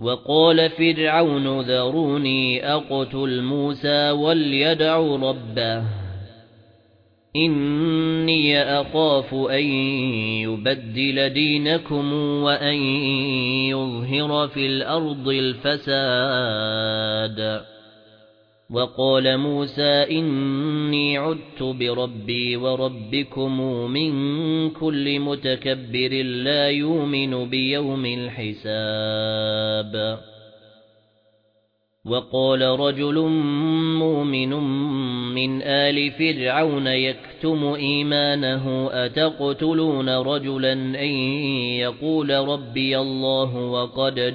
وقال فرعون ذروني أقتل موسى وليدع ربه. إني أخاف أن يبدل دينكم وأن يظهر في الأرض الفساد. وقال موسى إني عدت بربي وربكم من كل متكبر لا يؤمن بيوم الحساب. وقال رجل مؤمن من آل فرعون يكتم إيمانه أتقتلون رجلا أن يقول ربي الله وقد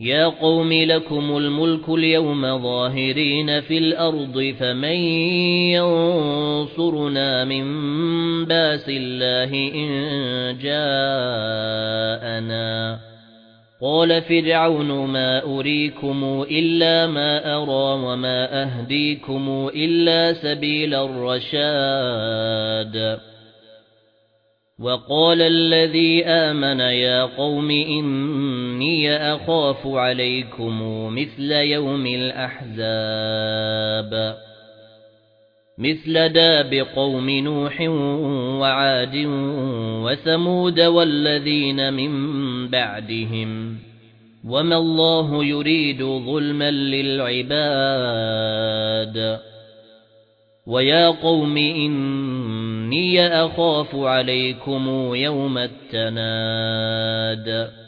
يَا قَوْمِ لَكُمُ الْمُلْكُ الْيَوْمَ ظَاهِرِينَ فِي الْأَرْضِ فَمَن يَنصُرُنَا مِن بَأْسِ اللَّهِ إِن جَاءَنَا قَالَ فِرْعَوْنُ مَا أُرِيكُمْ إِلَّا مَا أَرَى وَمَا أَهْدِيكُمْ إِلَّا سَبِيلَ الرَّشَادِ وَقَالَ الَّذِي آمَنَ يَا قَوْمِ إِنِّي أَخَافُ عَلَيْكُمْ مِثْلَ يَوْمِ الْأَحْزَابِ. مِثْلَ دَابِ قَوْمِ نُوحٍ وَعَادٍ وَثَمُودَ وَالَّذِينَ مِن بَعْدِهِمْ. وَمَا اللَّهُ يُرِيدُ ظُلْمًا لِلْعِبَادِ. وَيَا قَوْمِ إِنِّي أَخَافُ عَلَيْكُمْ يَوْمَ التَّنَادِ.